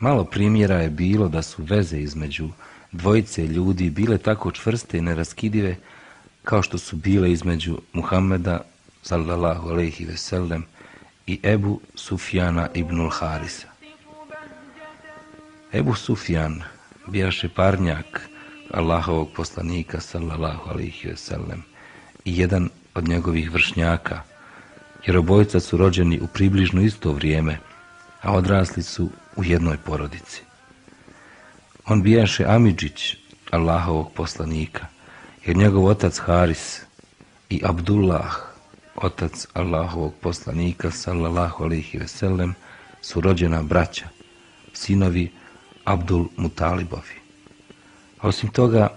Malo primjera je bilo da su veze između dvojice ljudi bile tako čvrste i neraskidive kao što su bile između Muhammeda sallallahu alejhi ve sellem i Ebu Sufjana ibnul Harisa. Ebu Sufjan bijaše parnjak Allahovog poslanika sallallahu alejhi ve sellem i jedan od njegovih vršnjaka, jer obojica su rođeni u približno isto vrijeme, a odrasli su u jednoj porodici. On bijaše Amidžić Allahovog poslanika, jer njegov otac Haris i Abdullah, otac Allahovog poslanika, sallallahu alihi veselem, su rođena braća, sinovi Abdul Mutalibovi. A osim toga,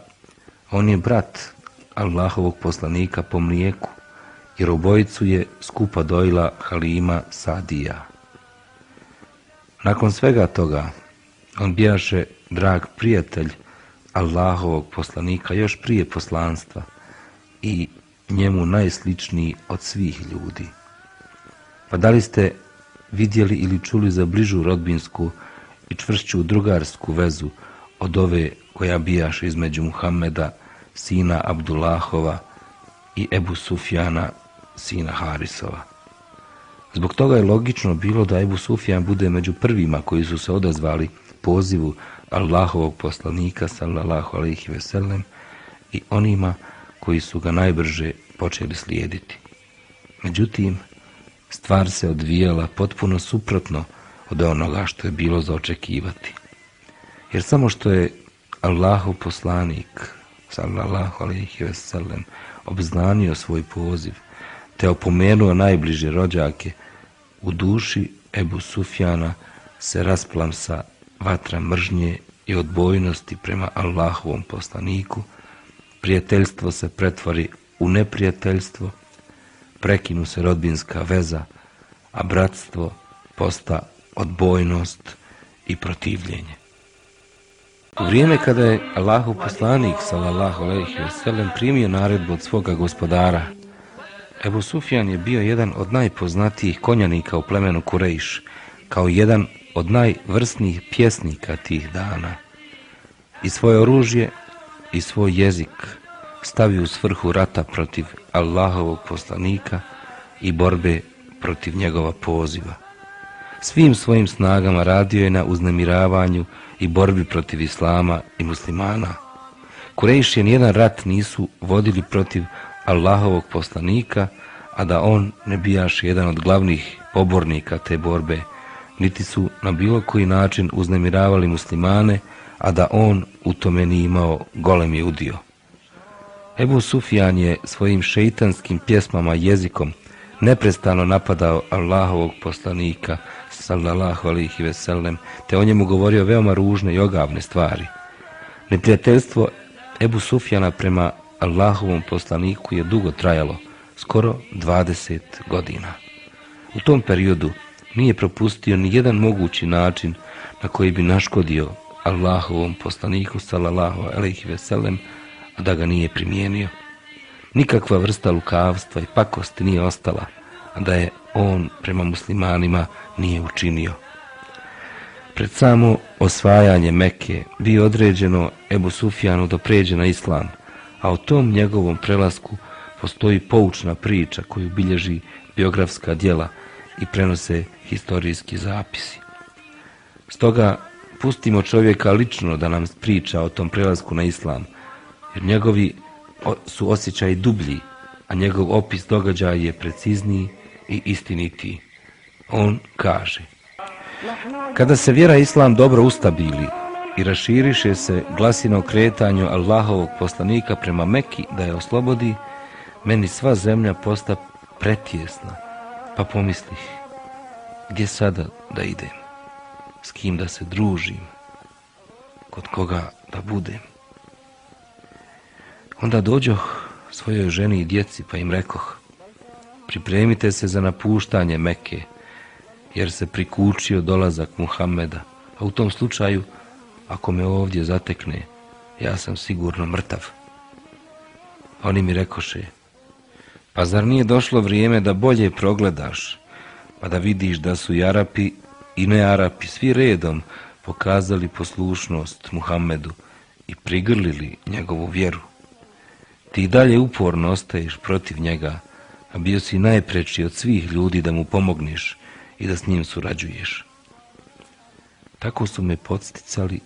on je brat Allahovog poslanika po mlijeku, jer obojicu je skupa dojila Halima Sadija. Nakon svega toga, on bijaše drag prijatelj Allahovog poslanika još prije poslanstva i njemu najsličniji od svih ljudi. Pa da li ste vidjeli ili čuli za bližu rodbinsku i čvršću drugarsku vezu od ove koja bijaš između Muhammeda, sina Abdullahova i Ebu Sufjana, sina Harisova? Zbog toga je logično bilo da Ebu Sufjan bude među prvima koji su se odazvali pozivu Allahovog poslanika sallallahu alaihi ve sellem i onima koji su ga najbrže počeli slijediti. Međutim, stvar se odvijala potpuno suprotno od onoga što je bilo za očekivati. Jer samo što je Allahov poslanik sallallahu alaihi ve sellem obznanio svoj poziv te opomenuo najbliže rođake u duši Ebu Sufjana se rasplamsa vatra mržnje i odbojnosti prema Allahovom poslaniku, prijateljstvo se pretvori u neprijateljstvo, prekinu se rodbinska veza, a bratstvo posta odbojnost i protivljenje. U vrijeme kada je Allahov poslanik, sallallahu alaihi sellem primio naredbu od svoga gospodara, Ebu Sufjan je bio jedan od najpoznatijih konjanika u plemenu Kurejš, kao jedan od najvrsnijih pjesnika tih dana i svoje oružje i svoj jezik stavi u svrhu rata protiv Allahovog poslanika i borbe protiv njegova poziva. Svim svojim snagama radio je na uznemiravanju i borbi protiv Islama i muslimana. Kurejši jedan rat nisu vodili protiv Allahovog poslanika, a da on ne bijaš jedan od glavnih pobornika te borbe, niti su na bilo koji način uznemiravali muslimane, a da on u tome ni imao golemi udio. Ebu Sufjan je svojim šeitanskim pjesmama jezikom neprestano napadao Allahovog poslanika, sallallahu alihi veselem, te o njemu govorio veoma ružne i ogavne stvari. Neprijateljstvo Ebu Sufjana prema Allahovom poslaniku je dugo trajalo, skoro 20 godina. U tom periodu nije propustio ni jedan mogući način na koji bi naškodio Allahovom poslaniku sallallahu alejhi ve sellem a da ga nije primijenio. Nikakva vrsta lukavstva i pakosti nije ostala, a da je on prema muslimanima nije učinio. Pred samo osvajanje Mekke bi određeno Ebu Sufjanu da pređe na islam, a o tom njegovom prelasku postoji poučna priča koju bilježi biografska djela i prenose historijski zapisi. Stoga pustimo čovjeka lično da nam priča o tom prelasku na islam, jer njegovi su osjećaji dublji, a njegov opis događaja je precizniji i istinitiji. On kaže, kada se vjera islam dobro ustabili i raširiše se glasino kretanju Allahovog poslanika prema Meki da je oslobodi, meni sva zemlja posta pretjesna, pa pomislih, gdje sada da idem? s kim da se družim, kod koga da budem. Onda dođoh svojoj ženi i djeci pa im rekoh, pripremite se za napuštanje Meke, jer se prikučio dolazak Muhammeda, a u tom slučaju, ako me ovdje zatekne, ja sam sigurno mrtav. Oni mi rekoše, pa zar nije došlo vrijeme da bolje progledaš, pa da vidiš da su i Arapi i ne Arapi, svi redom, pokazali poslušnost Muhammedu i prigrlili njegovu vjeru. Ti dalje uporno ostaješ protiv njega, a bio si najpreči od svih ljudi da mu pomogniš i da s njim surađuješ. Tako su me podsticali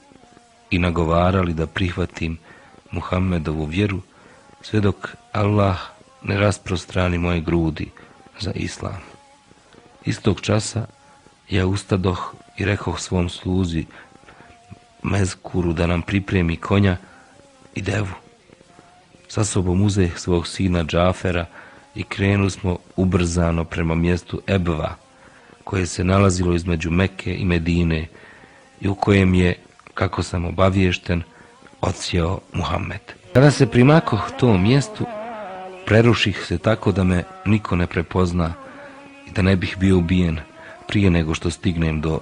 i nagovarali da prihvatim Muhammedovu vjeru, sve dok Allah ne rasprostrani moje grudi za islam. Istog časa ja ustadoh i rekoh svom sluzi Mezkuru da nam pripremi konja i devu. Sa sobom uzeh svog sina Džafera i krenu smo ubrzano prema mjestu Ebva, koje se nalazilo između Meke i Medine i u kojem je, kako sam obaviješten, ocijao Muhammed. Kada se primakoh tom mjestu, preruših se tako da me niko ne prepozna i da ne bih bio ubijen prije nego što stignem do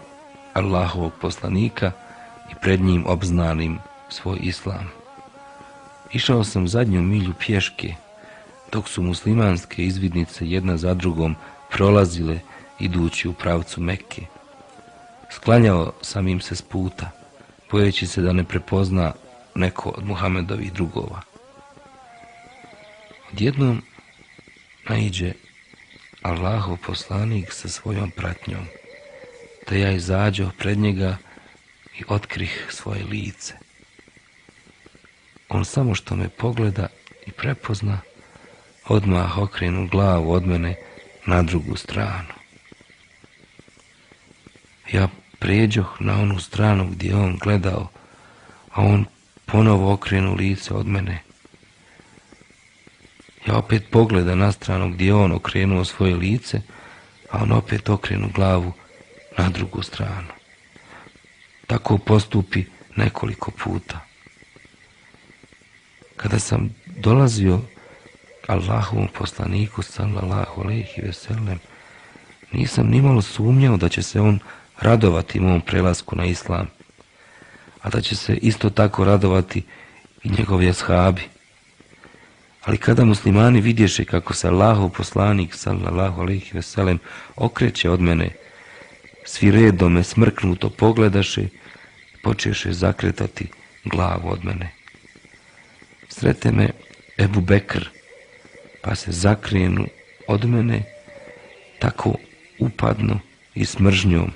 Allahovog poslanika i pred njim obznanim svoj islam. Išao sam zadnju milju pješke, dok su muslimanske izvidnice jedna za drugom prolazile idući u pravcu Mekke. Sklanjao sam im se s puta, bojeći se da ne prepozna neko od Muhammedovih drugova. Odjednom naiđe Allahov poslanik sa svojom pratnjom, da ja izađo pred njega i otkrih svoje lice. On samo što me pogleda i prepozna, odmah okrenu glavu od mene na drugu stranu. Ja pređoh na onu stranu gdje on gledao, a on ponovo okrenu lice od mene. Ja opet pogleda na stranu gdje on okrenuo svoje lice, a on opet okrenu glavu na drugu stranu. Tako postupi nekoliko puta. Kada sam dolazio Allahovom poslaniku sallallahu alejhi ve sellem nisam ni malo sumnjao da će se on radovati mom prelasku na islam a da će se isto tako radovati i njegovi ashabi ali kada muslimani vidješe kako se Allahov poslanik sallallahu alaihi veselem, okreće od mene svi redom me smrknuto pogledaše počeše zakretati glavu od mene srete me Ebu Bekr pa se zakrenu od mene tako upadno i smržnjom.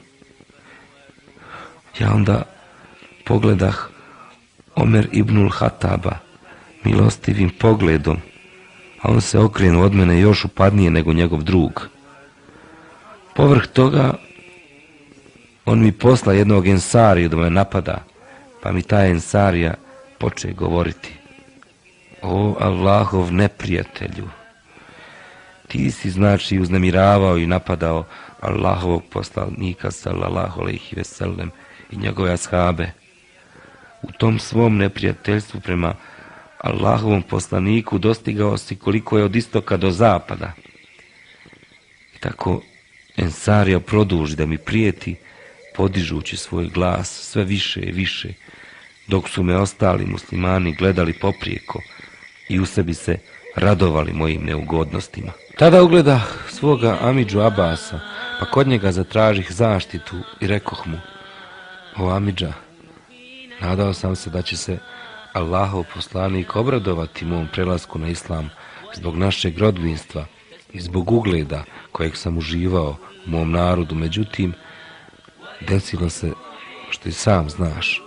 Ja onda pogledah Omer ibnul Hataba milostivim pogledom, a on se okrenu od mene još upadnije nego njegov drug. Povrh toga, on mi posla jednog ensariju da me napada, pa mi ta ensarija poče govoriti. O Allahov neprijatelju, ti si znači uznemiravao i napadao Allahovog poslanika sallallahu alejhi ve sellem i njegove ashabe. U tom svom neprijateljstvu prema Allahovom poslaniku dostigao si koliko je od istoka do zapada. I tako Ensario produži da mi prijeti, podižući svoj glas sve više i više, dok su me ostali muslimani gledali poprijeko i u sebi se radovali mojim neugodnostima. Tada ugleda svoga Amidžu Abasa, pa kod njega zatražih zaštitu i rekoh mu, o Amidža, nadao sam se da će se Allahov poslanik obradovati mom prelasku na islam zbog našeg rodbinstva i zbog ugleda kojeg sam uživao u mom narodu, međutim, desilo se što i sam znaš,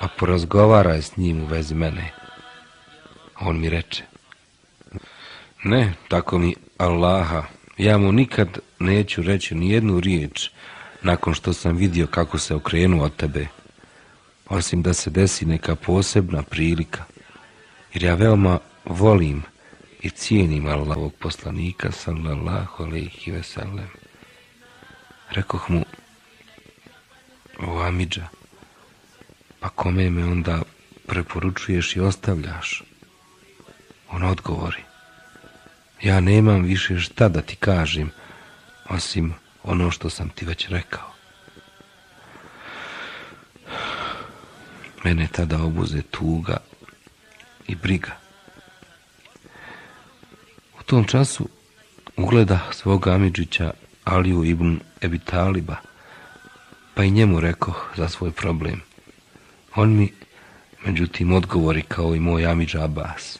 a porazgovaraj s njim u vezi mene. On mi reče, Ne, tako mi Allaha, ja mu nikad neću reći ni jednu riječ nakon što sam vidio kako se okrenuo od tebe, osim da se desi neka posebna prilika, jer ja veoma volim i cijenim Allahovog poslanika, sallallahu alaihi ve sellem. Rekoh mu, o Amidža, pa kome me onda preporučuješ i ostavljaš? On odgovori, ja nemam više šta da ti kažem, osim ono što sam ti već rekao. Mene tada obuze tuga i briga. U tom času ugleda svog Amidžića Aliju ibn Ebi Taliba, pa i njemu rekao za svoj problem. On mi, međutim, odgovori kao i moj Amidža Abbas.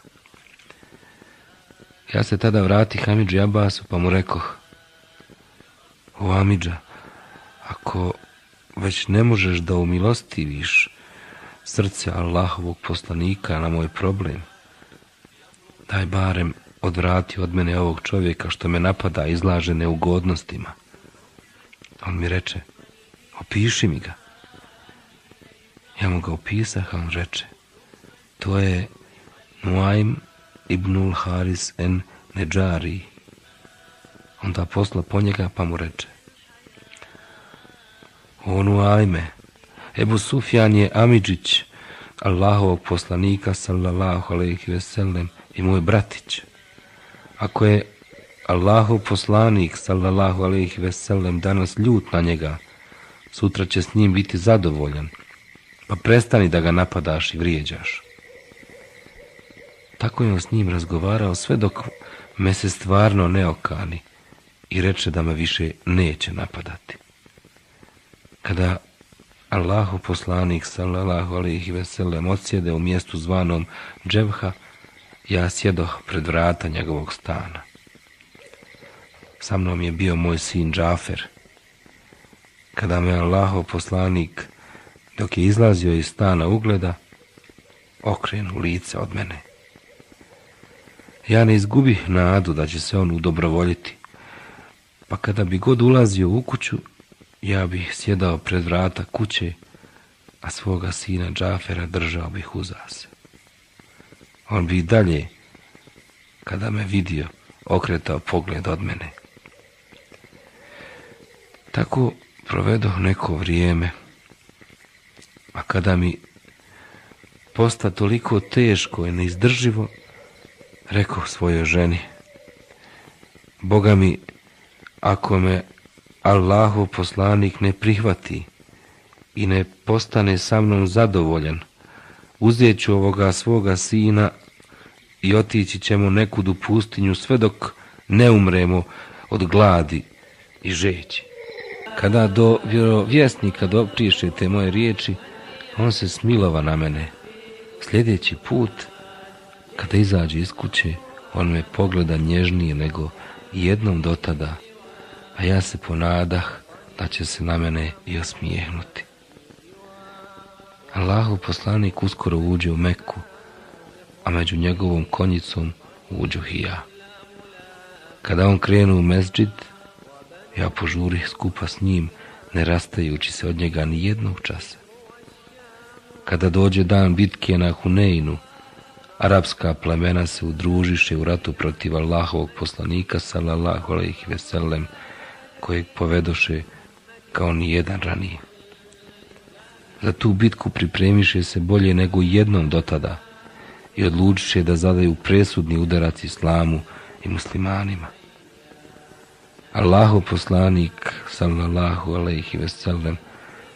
Ja se tada vrati Hamidži Abbasu pa mu rekoh, o Amidža, ako već ne možeš da umilostiviš srce Allahovog poslanika na moj problem, daj barem odvrati od mene ovog čovjeka što me napada izlaže neugodnostima. On mi reče, opiši mi ga. Ja mu ga opisah, a on reče, to je Nuaym ibnul Haris en Neđariji Onda posla po njega pa mu reče, Onu ajme, Ebu Sufjan je Amidžić, Allahovog poslanika, sallallahu alaihi veselem i moj bratić. Ako je Allahov poslanik, sallallahu alaihi veselem danas ljut na njega, sutra će s njim biti zadovoljan, pa prestani da ga napadaš i vrijeđaš. Tako je on s njim razgovarao sve dok me se stvarno ne okani i reče da me više neće napadati. Kada Allahu poslanik sallallahu alaihi ve sellem odsjede u mjestu zvanom Dževha, ja sjedoh pred vrata njegovog stana. Sa mnom je bio moj sin Džafer. Kada me Allahu poslanik, dok je izlazio iz stana ugleda, okrenu lice od mene. Ja ne izgubih nadu da će se on udobrovoljiti, pa kada bi god ulazio u kuću, ja bih sjedao pred vrata kuće, a svoga sina Džafera držao bih uzase. On bi dalje, kada me vidio, okretao pogled od mene. Tako provedoh neko vrijeme, a kada mi posta toliko teško i neizdrživo, rekao svojoj ženi, Boga mi, ako me Allahu poslanik ne prihvati i ne postane sa mnom zadovoljan, uzet ću ovoga svoga sina i otići ćemo nekud u pustinju sve dok ne umremo od gladi i žeći. Kada do vjerovjesnika doprišete moje riječi, on se smilova na mene. Sljedeći put, kada izađe iz kuće, on me pogleda nježnije nego jednom dotada, a ja se ponadah da će se na mene i osmijehnuti. Allahu poslanik uskoro uđe u Meku, a među njegovom konjicom uđu i ja. Kada on krenu u mezđid, ja požurih skupa s njim, ne rastajući se od njega ni jednog časa. Kada dođe dan bitke na Huneinu, arapska plemena se udružiše u ratu protiv Allahovog poslanika, sallallahu alaihi veselem, kojeg povedoše kao ni jedan ranije. Za tu bitku pripremiše se bolje nego jednom dotada i odlučiše da zadaju presudni udarac islamu i muslimanima. Allahu poslanik, sallallahu alaihi veselem,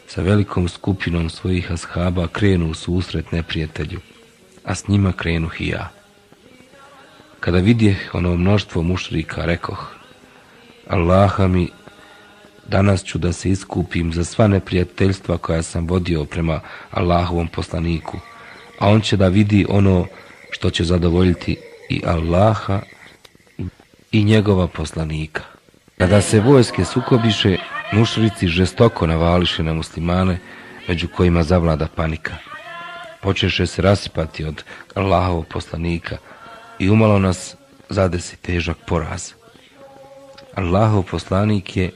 sa velikom skupinom svojih ashaba krenu u susret neprijatelju, a s njima krenu i ja. Kada vidjeh ono mnoštvo mušrika, rekoh, Allaha mi, danas ću da se iskupim za sva neprijateljstva koja sam vodio prema Allahovom poslaniku, a on će da vidi ono što će zadovoljiti i Allaha i njegova poslanika. Kada se vojske sukobiše, mušrici žestoko navališe na muslimane, među kojima zavlada panika. Počeše se rasipati od Allahovog poslanika i umalo nas zadesi težak poraz. Allahov poslanik je,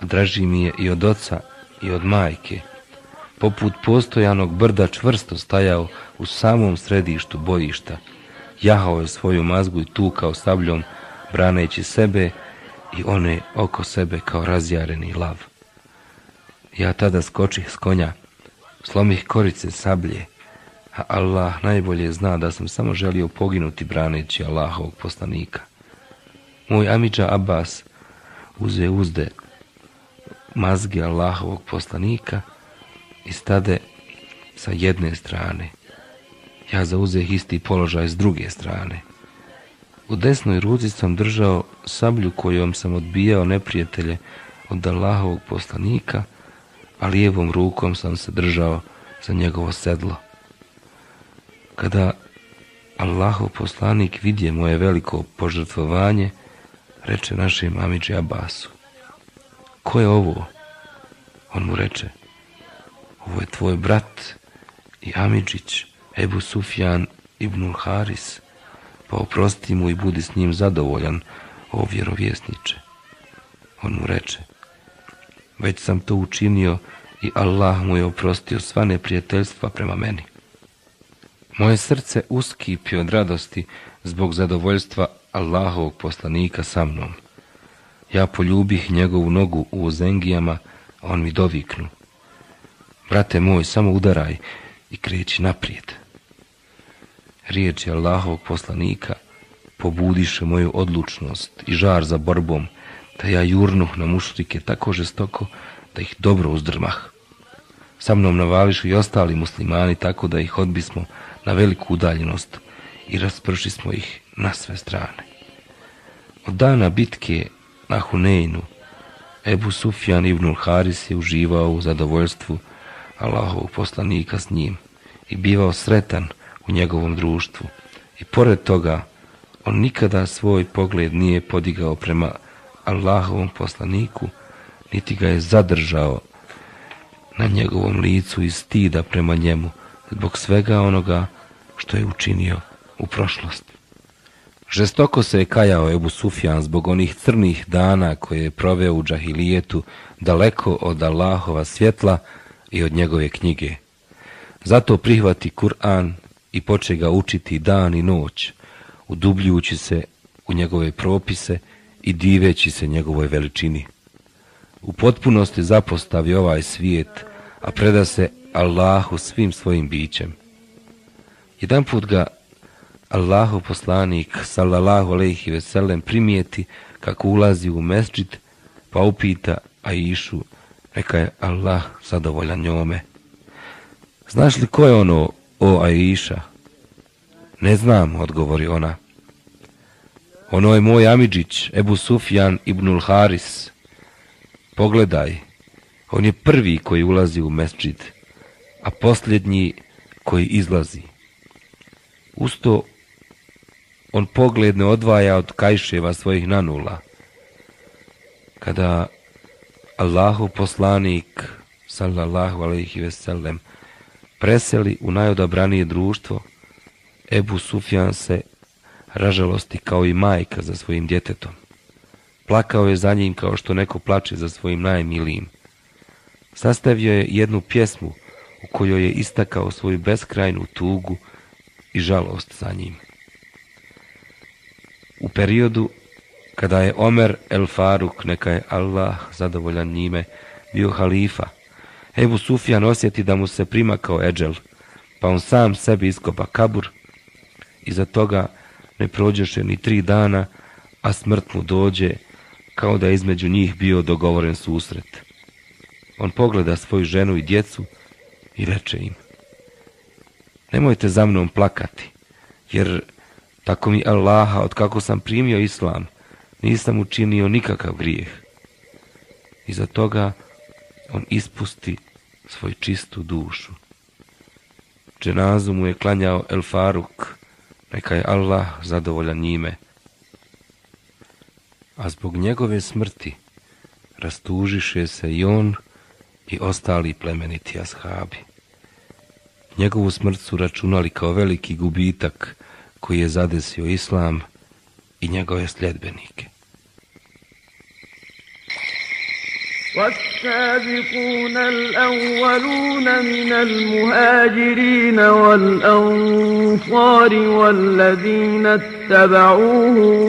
draži mi je i od oca i od majke, poput postojanog brda čvrsto stajao u samom središtu bojišta, jahao je svoju mazgu i tukao sabljom, braneći sebe i one oko sebe kao razjareni lav. Ja tada skočih s konja, slomih korice sablje, a Allah najbolje zna da sam samo želio poginuti braneći Allahovog poslanika. Moj Amidža Abbas uze uzde mazge Allahovog poslanika i stade sa jedne strane. Ja zauzeh isti položaj s druge strane. U desnoj ruci sam držao sablju kojom sam odbijao neprijatelje od Allahovog poslanika, a lijevom rukom sam se držao za njegovo sedlo. Kada Allahov poslanik vidje moje veliko požrtvovanje, reče našem Amidži Abasu. Ko je ovo? On mu reče, ovo je tvoj brat i Amidžić, Ebu Sufjan ibnul Haris, pa oprosti mu i budi s njim zadovoljan, o vjerovjesniče. On mu reče, već sam to učinio i Allah mu je oprostio sva neprijateljstva prema meni. Moje srce uskipi od radosti zbog zadovoljstva Allahovog poslanika sa mnom. Ja poljubih njegovu nogu u zengijama, a on mi doviknu. Brate moj, samo udaraj i kreći naprijed. Riječi Allahovog poslanika pobudiše moju odlučnost i žar za borbom, da ja jurnuh na mušrike tako žestoko da ih dobro uzdrmah. Sa mnom navališu i ostali muslimani tako da ih odbismo na veliku udaljenost i rasprši smo ih na sve strane. Od dana bitke na Huneinu, Ebu Sufjan ibn Haris je uživao u zadovoljstvu Allahovog poslanika s njim i bivao sretan u njegovom društvu. I pored toga, on nikada svoj pogled nije podigao prema Allahovom poslaniku, niti ga je zadržao na njegovom licu i stida prema njemu zbog svega onoga što je učinio u prošlost. Žestoko se je kajao Ebu Sufjan zbog onih crnih dana koje je proveo u džahilijetu daleko od Allahova svjetla i od njegove knjige. Zato prihvati Kur'an i poče ga učiti dan i noć, udubljujući se u njegove propise i diveći se njegovoj veličini. U potpunosti zapostavi ovaj svijet, a preda se Allahu svim svojim bićem. Jedan put ga Allahu poslanik, sallallahu alejhi ve sellem primijeti kako ulazi u mesdžid pa upita Aishu, neka je Allah zadovoljan njome. Znaš li ko je ono, o Aisha? Ne znam, odgovori ona. Ono je moj Amidžić, Ebu Sufjan ibnul Haris. Pogledaj, on je prvi koji ulazi u mesdžid a posljednji koji izlazi. Usto on pogled ne odvaja od kajševa svojih nanula. Kada Allahu poslanik, sallallahu alaihi veselem, preseli u najodabranije društvo, Ebu Sufjan se ražalosti kao i majka za svojim djetetom. Plakao je za njim kao što neko plače za svojim najmilijim. Sastavio je jednu pjesmu u kojoj je istakao svoju beskrajnu tugu i žalost za njim. U periodu kada je Omer el Faruk, neka je Allah zadovoljan njime, bio halifa, Ebu Sufjan osjeti da mu se prima kao eđel, pa on sam sebi iskopa kabur i za toga ne prođeše ni tri dana, a smrt mu dođe kao da je između njih bio dogovoren susret. On pogleda svoju ženu i djecu i reče im, nemojte za mnom plakati, jer tako mi Allaha, od kako sam primio islam, nisam učinio nikakav grijeh. I za toga on ispusti svoju čistu dušu. Dženazu mu je klanjao El Faruk, neka je Allah zadovoljan njime. A zbog njegove smrti rastužiše se i on i ostali plemeniti ashabi. Njegovu smrt su računali kao veliki gubitak koji je zadesio islam i njegove sljedbenike. والسابقون الأولون من المهاجرين والأنصار والذين اتبعوهم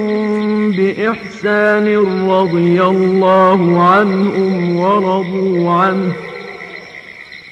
بإحسان رضي الله عنهم ورضوا عنه